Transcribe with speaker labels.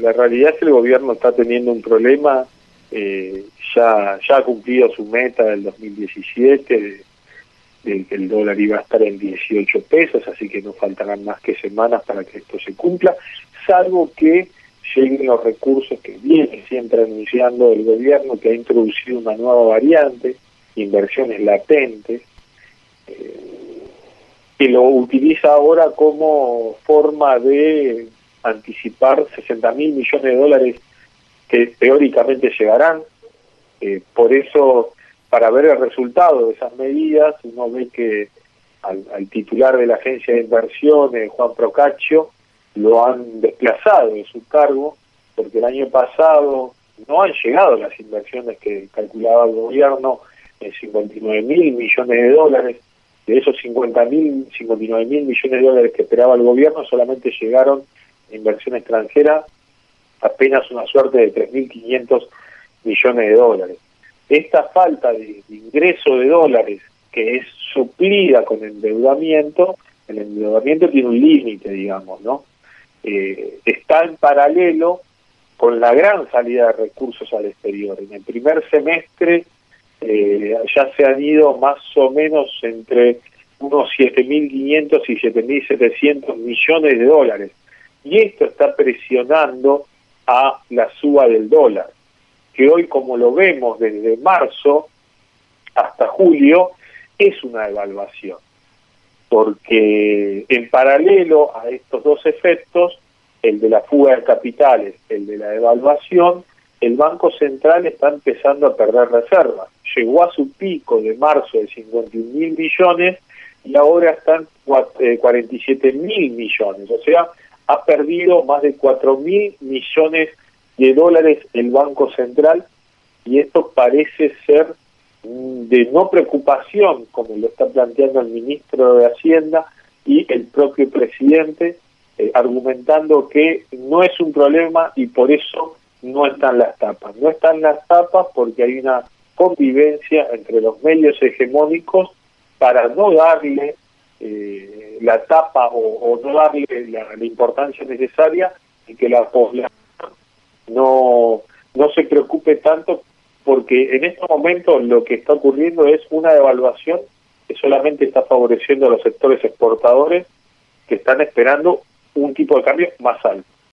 Speaker 1: La realidad es que el gobierno está teniendo un problema, eh, ya, ya ha cumplido su meta del 2017, de, que el dólar iba a estar en 18 pesos, así que no faltarán más que semanas para que esto se cumpla, salvo que lleguen los recursos que viene siempre anunciando el gobierno, que ha introducido una nueva variante, inversiones latentes, eh, que lo utiliza ahora como forma de anticipar 60 mil millones de dólares que teóricamente llegarán. Eh, por eso, para ver el resultado de esas medidas, uno ve que al, titular de la agencia de inversiones, Juan Procaccio, lo han desplazado de su cargo, porque el año pasado no han llegado las inversiones que calculaba el gobierno en 59 mil millones de dólares. De esos 50 mil, 59 mil millones de dólares que esperaba el gobierno, solamente llegaron inversión extranjera apenas una suerte de 3.500 millones de dólares. Esta falta de, ingreso de dólares que es suplida con endeudamiento, el endeudamiento tiene un límite, digamos, ¿no? Eh, está en paralelo con la gran salida de recursos al exterior. En el primer semestre eh, ya se han ido más o menos entre unos 7.500 y 7.700 millones de dólares y esto está presionando a la suba del dólar, que hoy como lo vemos desde marzo hasta julio es una devaluación, porque en paralelo a estos dos efectos, el de la fuga de capitales, el de la devaluación, el Banco Central está empezando a perder reservas. Llegó a su pico de marzo de 51 mil millones y ahora están 47 mil millones. O sea, ha perdido más de 4 mil millones de dólares el Banco Central y esto parece ser de no preocupación, como lo está planteando el ministro de Hacienda y el propio presidente, eh, argumentando que no es un problema y por eso no están las tapas. No están las tapas porque hay una convivencia entre los medios hegemónicos para no darle eh, la tapa o, no darle la, importancia necesaria y que la población no, no se preocupe tanto porque en este momento lo que está ocurriendo es una devaluación que solamente está favoreciendo a los sectores exportadores que están esperando un tipo de cambio más alto.